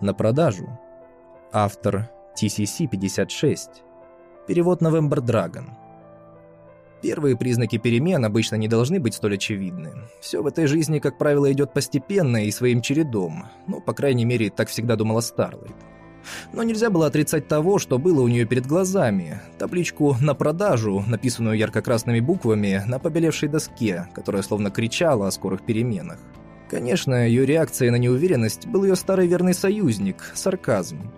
На продажу. Автор TCC-56. Перевод November Dragon. Первые признаки перемен обычно не должны быть столь очевидны. Все в этой жизни, как правило, идет постепенно и своим чередом. Ну, по крайней мере, так всегда думала Старлайт. Но нельзя было отрицать того, что было у нее перед глазами. Табличку «На продажу», написанную ярко-красными буквами на побелевшей доске, которая словно кричала о скорых переменах. Конечно, ее реакцией на неуверенность был ее старый верный союзник – сарказм.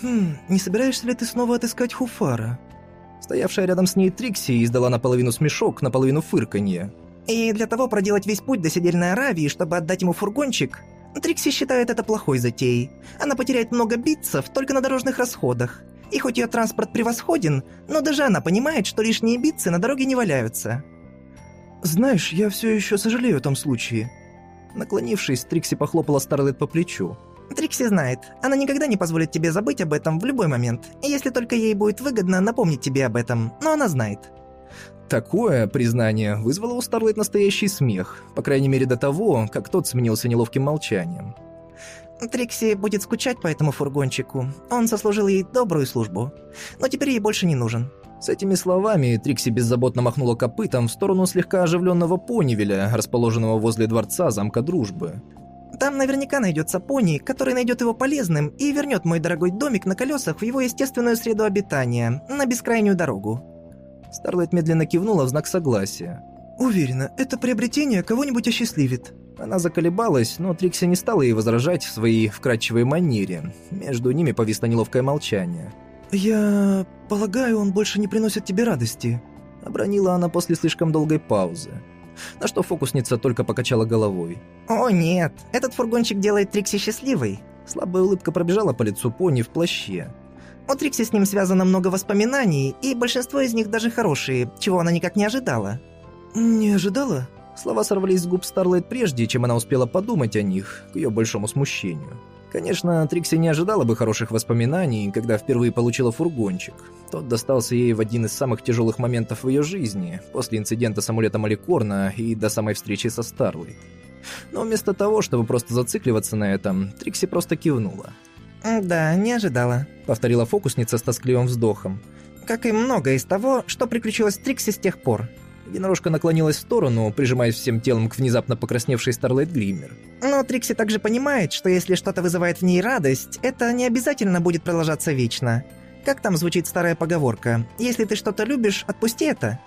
«Хм, не собираешься ли ты снова отыскать Хуфара?» Стоявшая рядом с ней Трикси издала наполовину смешок, наполовину фырканье. «И для того проделать весь путь до Сидельной Аравии, чтобы отдать ему фургончик, Трикси считает это плохой затеей. Она потеряет много битцев только на дорожных расходах. И хоть ее транспорт превосходен, но даже она понимает, что лишние битцы на дороге не валяются. «Знаешь, я все еще сожалею о том случае». Наклонившись, Трикси похлопала Старлет по плечу. Трикси знает, она никогда не позволит тебе забыть об этом в любой момент, если только ей будет выгодно напомнить тебе об этом, но она знает. Такое признание вызвало у Старлайт настоящий смех, по крайней мере до того, как тот сменился неловким молчанием. Трикси будет скучать по этому фургончику. Он сослужил ей добрую службу. Но теперь ей больше не нужен. С этими словами Трикси беззаботно махнула копытом в сторону слегка оживленного понивеля, расположенного возле дворца замка дружбы. Там наверняка найдется пони, который найдет его полезным и вернет мой дорогой домик на колесах в его естественную среду обитания, на бескрайнюю дорогу. Старлайт медленно кивнула в знак согласия. «Уверена, это приобретение кого-нибудь осчастливит». Она заколебалась, но Трикси не стала ей возражать в своей вкрадчивой манере. Между ними повисло неловкое молчание. «Я... полагаю, он больше не приносит тебе радости», — обронила она после слишком долгой паузы. На что фокусница только покачала головой. «О нет, этот фургончик делает Трикси счастливой». Слабая улыбка пробежала по лицу пони в плаще. У Трикси с ним связано много воспоминаний, и большинство из них даже хорошие, чего она никак не ожидала. «Не ожидала?» Слова сорвались с губ Старлайт прежде, чем она успела подумать о них, к ее большому смущению. Конечно, Трикси не ожидала бы хороших воспоминаний, когда впервые получила фургончик. Тот достался ей в один из самых тяжелых моментов в ее жизни, после инцидента с амулетом Аликорна и до самой встречи со Старлайт. Но вместо того, чтобы просто зацикливаться на этом, Трикси просто кивнула. «Да, не ожидала», — повторила фокусница с тоскливым вздохом. «Как и многое из того, что приключилось Трикси с тех пор». Единорожка наклонилась в сторону, прижимаясь всем телом к внезапно покрасневшей Старлайт Глиммер. Но Трикси также понимает, что если что-то вызывает в ней радость, это не обязательно будет продолжаться вечно. Как там звучит старая поговорка? «Если ты что-то любишь, отпусти это».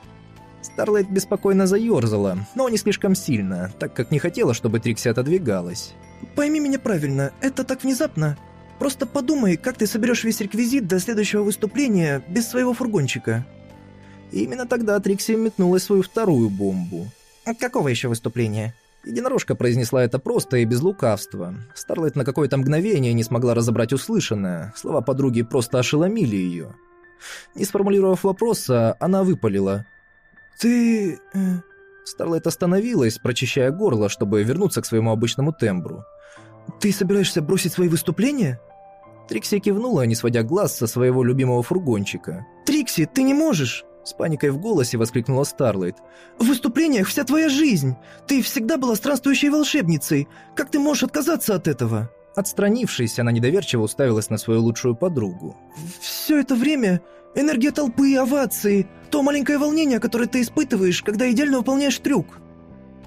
Старлайт беспокойно заёрзала, но не слишком сильно, так как не хотела, чтобы Трикси отодвигалась. «Пойми меня правильно, это так внезапно. Просто подумай, как ты соберешь весь реквизит до следующего выступления без своего фургончика». И именно тогда Трикси метнула свою вторую бомбу. «Какого еще выступления?» Единорожка произнесла это просто и без лукавства. Старлайт на какое-то мгновение не смогла разобрать услышанное. Слова подруги просто ошеломили ее. Не сформулировав вопроса, она выпалила. «Ты...» э, Старлайт остановилась, прочищая горло, чтобы вернуться к своему обычному тембру. «Ты собираешься бросить свои выступления?» Трикси кивнула, не сводя глаз со своего любимого фургончика. «Трикси, ты не можешь!» С паникой в голосе воскликнула Старлайт. «В выступлениях вся твоя жизнь! Ты всегда была странствующей волшебницей! Как ты можешь отказаться от этого?» Отстранившись, она недоверчиво уставилась на свою лучшую подругу. «Все это время энергия толпы и овации, то маленькое волнение, которое ты испытываешь, когда идеально выполняешь трюк».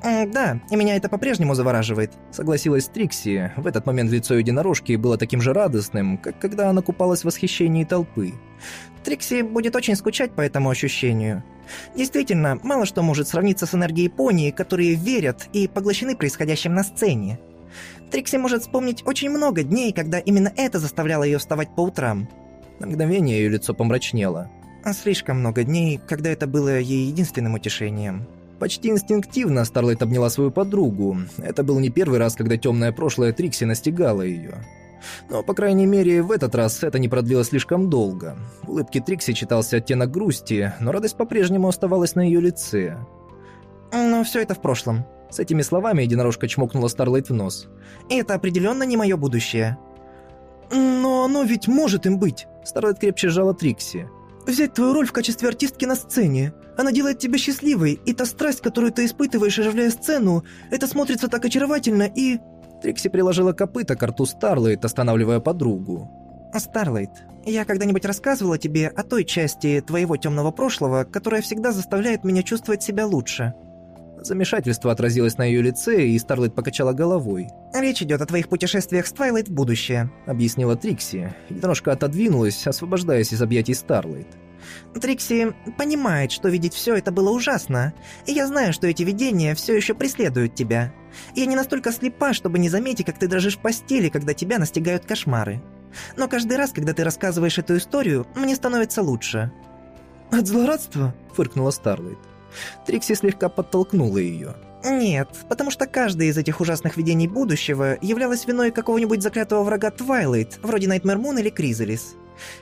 «Да, и меня это по-прежнему завораживает», — согласилась Трикси. В этот момент лицо единорожки было таким же радостным, как когда она купалась в восхищении толпы. «Трикси будет очень скучать по этому ощущению. Действительно, мало что может сравниться с энергией пони, которые верят и поглощены происходящим на сцене. Трикси может вспомнить очень много дней, когда именно это заставляло ее вставать по утрам». На мгновение ее лицо помрачнело. «Слишком много дней, когда это было ей единственным утешением». Почти инстинктивно Старлайт обняла свою подругу. Это был не первый раз, когда темное прошлое Трикси настигало ее. Но, по крайней мере, в этот раз это не продлилось слишком долго. В улыбке Трикси читался оттенок грусти, но радость по-прежнему оставалась на ее лице. «Но все это в прошлом». С этими словами единорожка чмокнула Старлайт в нос. «И это определенно не мое будущее». «Но оно ведь может им быть!» Старлайт крепче сжала Трикси. «Взять твою роль в качестве артистки на сцене. Она делает тебя счастливой, и та страсть, которую ты испытываешь, оживляя сцену, это смотрится так очаровательно и... Трикси приложила копыта к рту Старлайт, останавливая подругу. Старлайт, я когда-нибудь рассказывала тебе о той части твоего темного прошлого, которая всегда заставляет меня чувствовать себя лучше. Замешательство отразилось на ее лице, и Старлайт покачала головой. «Речь идет о твоих путешествиях с Твайлайт в будущее», — объяснила Трикси. Единорожка отодвинулась, освобождаясь из объятий Старлайт. «Трикси понимает, что видеть все это было ужасно, и я знаю, что эти видения все еще преследуют тебя. Я не настолько слепа, чтобы не заметить, как ты дрожишь в постели, когда тебя настигают кошмары. Но каждый раз, когда ты рассказываешь эту историю, мне становится лучше». «От злорадства?» — фыркнула Старлайт. Трикси слегка подтолкнула ее. «Нет, потому что каждое из этих ужасных видений будущего являлось виной какого-нибудь заклятого врага Твайлайт, вроде Найтмер Мун или Кризалис.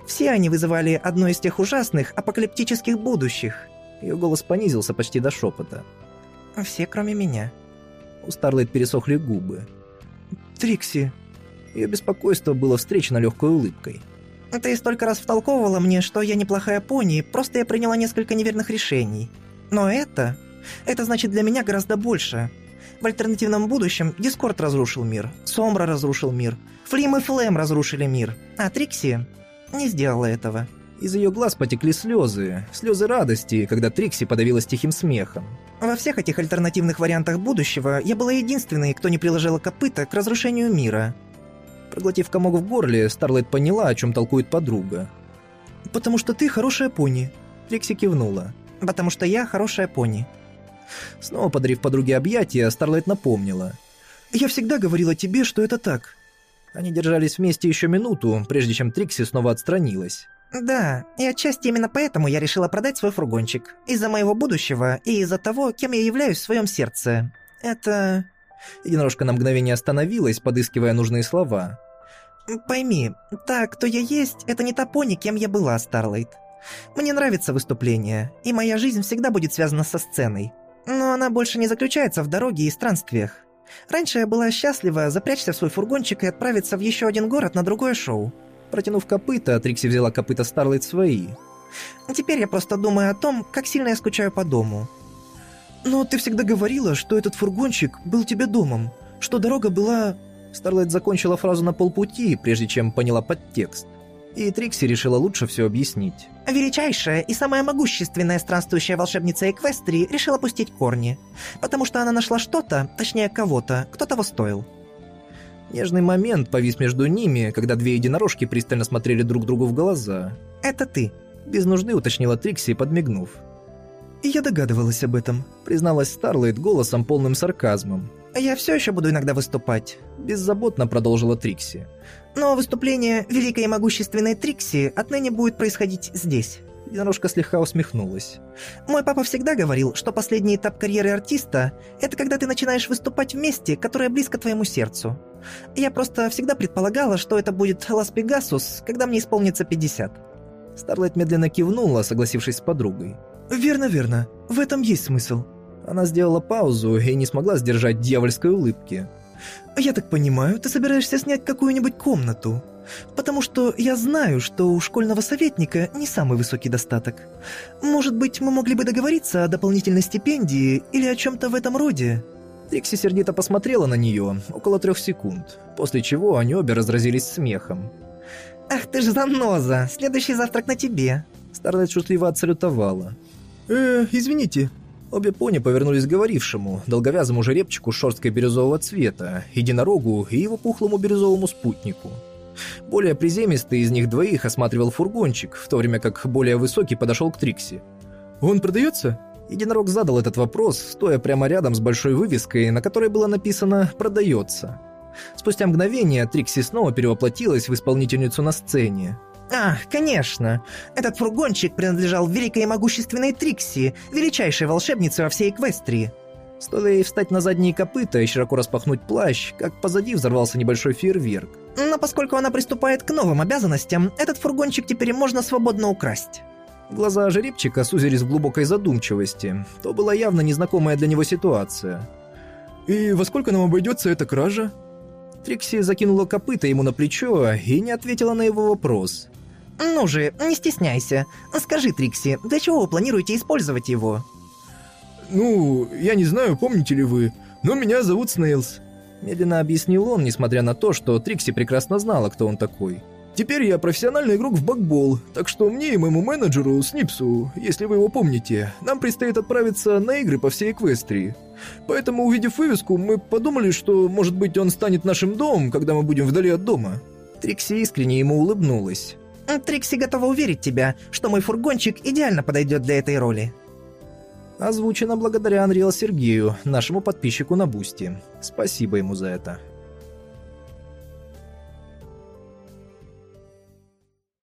Все они вызывали одно из тех ужасных апокалиптических будущих». Ее голос понизился почти до шепота. «Все, кроме меня». У Старлайт пересохли губы. «Трикси». Ее беспокойство было встречено легкой улыбкой. «Ты столько раз втолковывала мне, что я неплохая пони, просто я приняла несколько неверных решений. Но это... Это значит для меня гораздо больше. В альтернативном будущем Дискорд разрушил мир, Сомбра разрушил мир, Флим и Флэм разрушили мир, а Трикси не сделала этого. Из ее глаз потекли слезы, слезы радости, когда Трикси подавилась тихим смехом. Во всех этих альтернативных вариантах будущего я была единственной, кто не приложила копыта к разрушению мира. Проглотив комок в горле, Старлайт поняла, о чем толкует подруга. «Потому что ты хорошая пони», — Трикси кивнула. «Потому что я хорошая пони». Снова подарив подруге объятия, Старлайт напомнила. «Я всегда говорила тебе, что это так». Они держались вместе еще минуту, прежде чем Трикси снова отстранилась. «Да, и отчасти именно поэтому я решила продать свой фургончик. Из-за моего будущего и из-за того, кем я являюсь в своем сердце. Это...» Единорожка на мгновение остановилась, подыскивая нужные слова. «Пойми, та, кто я есть, это не та пони, кем я была, Старлайт. Мне нравится выступление, и моя жизнь всегда будет связана со сценой. Но она больше не заключается в дороге и странствиях. Раньше я была счастлива запрячься в свой фургончик и отправиться в еще один город на другое шоу. Протянув копыта, Трикси взяла копыта Старлайт свои. Теперь я просто думаю о том, как сильно я скучаю по дому. Но ты всегда говорила, что этот фургончик был тебе домом, что дорога была... Старлайт закончила фразу на полпути, прежде чем поняла подтекст. И Трикси решила лучше все объяснить. Величайшая и самая могущественная странствующая волшебница Эквестрии решила пустить корни, потому что она нашла что-то, точнее кого-то, кто того стоил. Нежный момент повис между ними, когда две единорожки пристально смотрели друг другу в глаза. «Это ты», — без нужды уточнила Трикси, подмигнув. «Я догадывалась об этом», — призналась Старлайт голосом полным сарказмом. «Я все еще буду иногда выступать», — беззаботно продолжила Трикси. «Но выступление великой и могущественной Трикси отныне будет происходить здесь». Единорожка слегка усмехнулась. «Мой папа всегда говорил, что последний этап карьеры артиста – это когда ты начинаешь выступать в месте, которое близко твоему сердцу. Я просто всегда предполагала, что это будет Лас-Пегасус, когда мне исполнится 50». Старлайт медленно кивнула, согласившись с подругой. «Верно, верно. В этом есть смысл». Она сделала паузу и не смогла сдержать дьявольской улыбки. «Я так понимаю, ты собираешься снять какую-нибудь комнату? Потому что я знаю, что у школьного советника не самый высокий достаток. Может быть, мы могли бы договориться о дополнительной стипендии или о чем-то в этом роде?» Трикси сердито посмотрела на нее около трех секунд, после чего они обе разразились смехом. «Ах ты ж заноза! Следующий завтрак на тебе!» Старлайт шутливо отсалютовала. «Э, извините». Обе пони повернулись к говорившему, долговязому жеребчику шерсткой бирюзового цвета, единорогу и его пухлому бирюзовому спутнику. Более приземистый из них двоих осматривал фургончик, в то время как более высокий подошел к Трикси. «Он продается?» Единорог задал этот вопрос, стоя прямо рядом с большой вывеской, на которой было написано «Продается». Спустя мгновение Трикси снова перевоплотилась в исполнительницу на сцене. «Ах, конечно! Этот фургончик принадлежал великой и могущественной Трикси, величайшей волшебнице во всей Эквестрии». Стоило ей встать на задние копыта и широко распахнуть плащ, как позади взорвался небольшой фейерверк. «Но поскольку она приступает к новым обязанностям, этот фургончик теперь можно свободно украсть». Глаза жеребчика сузились в глубокой задумчивости. То была явно незнакомая для него ситуация. «И во сколько нам обойдется эта кража?» Трикси закинула копыта ему на плечо и не ответила на его вопрос. «Ну же, не стесняйся. Скажи, Трикси, для чего вы планируете использовать его?» «Ну, я не знаю, помните ли вы, но меня зовут Снейлс». Медленно объяснил он, несмотря на то, что Трикси прекрасно знала, кто он такой. Теперь я профессиональный игрок в бакбол, так что мне и моему менеджеру, Снипсу, если вы его помните, нам предстоит отправиться на игры по всей Эквестрии. Поэтому, увидев вывеску, мы подумали, что, может быть, он станет нашим домом, когда мы будем вдали от дома. Трикси искренне ему улыбнулась. Трикси готова уверить тебя, что мой фургончик идеально подойдет для этой роли. Озвучено благодаря Анриэл Сергею, нашему подписчику на Boosty. Спасибо ему за это.